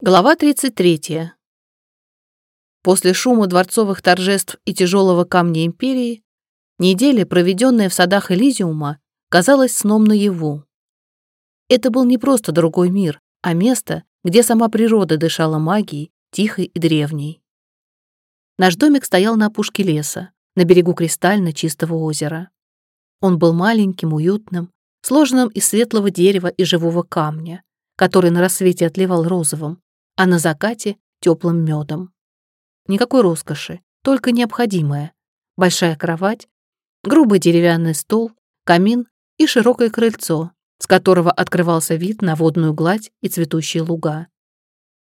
Глава 33. После шума дворцовых торжеств и тяжелого камня империи, неделя, проведенная в садах Элизиума, казалась сном наяву. Это был не просто другой мир, а место, где сама природа дышала магией, тихой и древней. Наш домик стоял на опушке леса, на берегу кристально чистого озера. Он был маленьким, уютным, сложенным из светлого дерева и живого камня, который на рассвете отливал розовым, а на закате — теплым медом. Никакой роскоши, только необходимое. Большая кровать, грубый деревянный стол, камин и широкое крыльцо, с которого открывался вид на водную гладь и цветущие луга.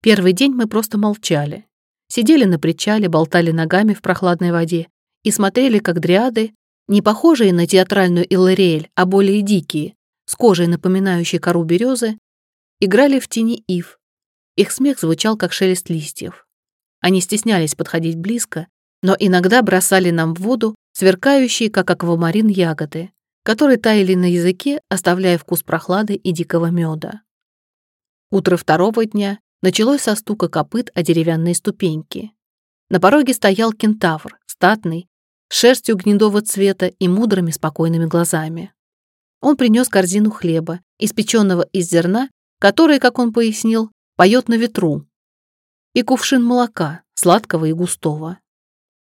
Первый день мы просто молчали. Сидели на причале, болтали ногами в прохладной воде и смотрели, как дриады, не похожие на театральную Иллариэль, а более дикие, с кожей, напоминающей кору березы, играли в тени ив, их смех звучал, как шелест листьев. Они стеснялись подходить близко, но иногда бросали нам в воду сверкающие, как аквамарин, ягоды, которые таяли на языке, оставляя вкус прохлады и дикого меда. Утро второго дня началось со стука копыт о деревянные ступеньки. На пороге стоял кентавр, статный, с шерстью гнедого цвета и мудрыми спокойными глазами. Он принес корзину хлеба, испеченного из зерна, который, как он пояснил, поет на ветру. И кувшин молока, сладкого и густого.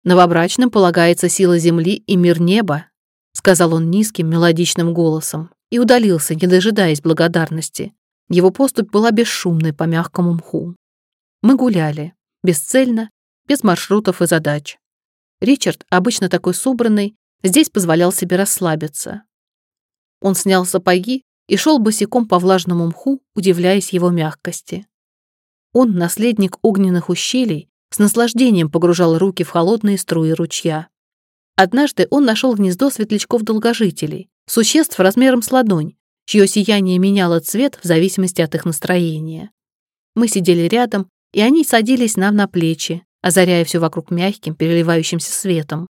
Новобрачным полагается сила земли и мир неба, сказал он низким мелодичным голосом и удалился, не дожидаясь благодарности. Его поступь была бесшумной по мягкому мху. Мы гуляли, бесцельно, без маршрутов и задач. Ричард, обычно такой собранный, здесь позволял себе расслабиться. Он снял сапоги и шел босиком по влажному мху, удивляясь его мягкости. Он, наследник огненных ущелий, с наслаждением погружал руки в холодные струи ручья. Однажды он нашел гнездо светлячков-долгожителей, существ размером с ладонь, чье сияние меняло цвет в зависимости от их настроения. Мы сидели рядом, и они садились нам на плечи, озаряя все вокруг мягким, переливающимся светом.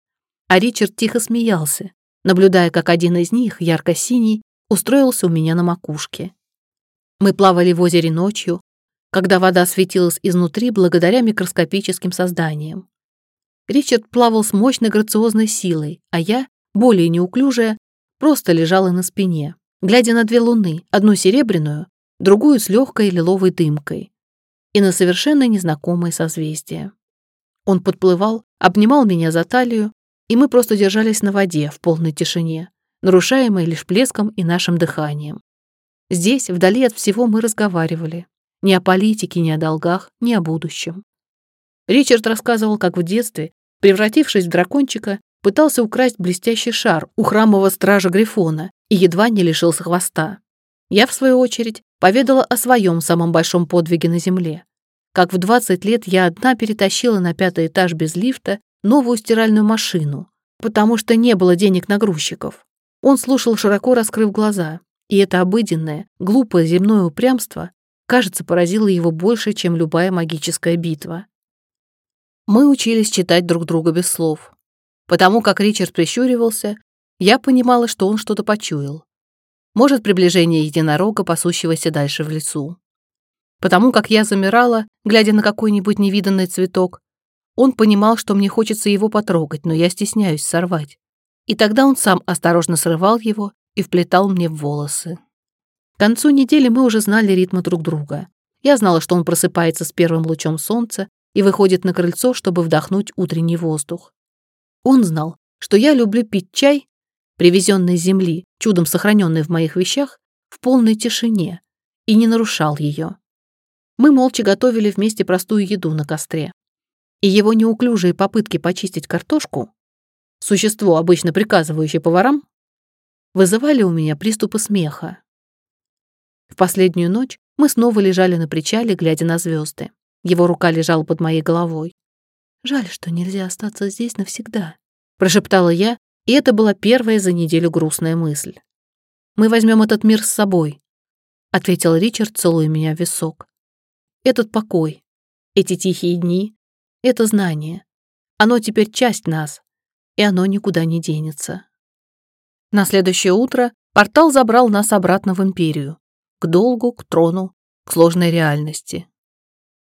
А Ричард тихо смеялся, наблюдая, как один из них, ярко-синий, устроился у меня на макушке. Мы плавали в озере ночью, когда вода светилась изнутри благодаря микроскопическим созданиям. Ричард плавал с мощной грациозной силой, а я, более неуклюжая, просто лежала на спине, глядя на две луны, одну серебряную, другую с легкой лиловой дымкой, и на совершенно незнакомые созвездия. Он подплывал, обнимал меня за талию, и мы просто держались на воде в полной тишине, нарушаемой лишь плеском и нашим дыханием. Здесь, вдали от всего, мы разговаривали, ни о политике, ни о долгах, ни о будущем. Ричард рассказывал, как в детстве, превратившись в дракончика, пытался украсть блестящий шар у храмового стража Грифона и едва не лишился хвоста. Я, в свою очередь, поведала о своем самом большом подвиге на Земле. Как в 20 лет я одна перетащила на пятый этаж без лифта новую стиральную машину, потому что не было денег на грузчиков. Он слушал, широко раскрыв глаза, и это обыденное, глупое земное упрямство кажется, поразило его больше, чем любая магическая битва. Мы учились читать друг друга без слов. Потому как Ричард прищуривался, я понимала, что он что-то почуял. Может, приближение единорога, пасущегося дальше в лесу. Потому как я замирала, глядя на какой-нибудь невиданный цветок, он понимал, что мне хочется его потрогать, но я стесняюсь сорвать. И тогда он сам осторожно срывал его и вплетал мне в волосы. К концу недели мы уже знали ритмы друг друга. Я знала, что он просыпается с первым лучом солнца и выходит на крыльцо, чтобы вдохнуть утренний воздух. Он знал, что я люблю пить чай, привезенный с земли, чудом сохраненный в моих вещах, в полной тишине, и не нарушал ее. Мы молча готовили вместе простую еду на костре. И его неуклюжие попытки почистить картошку, существо, обычно приказывающее поварам, вызывали у меня приступы смеха. В последнюю ночь мы снова лежали на причале, глядя на звезды. Его рука лежала под моей головой. «Жаль, что нельзя остаться здесь навсегда», — прошептала я, и это была первая за неделю грустная мысль. «Мы возьмем этот мир с собой», — ответил Ричард, целуя меня в висок. «Этот покой, эти тихие дни, это знание. Оно теперь часть нас, и оно никуда не денется». На следующее утро портал забрал нас обратно в Империю к долгу, к трону, к сложной реальности.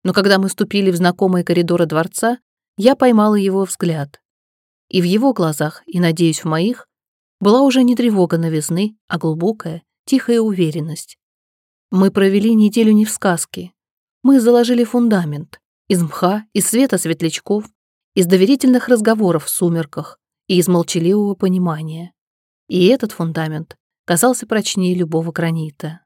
Но когда мы ступили в знакомые коридоры дворца, я поймала его взгляд. И в его глазах, и, надеюсь, в моих, была уже не тревога новизны, а глубокая, тихая уверенность. Мы провели неделю не в сказке. Мы заложили фундамент из мха, из света светлячков, из доверительных разговоров в сумерках и из молчаливого понимания. И этот фундамент казался прочнее любого гранита.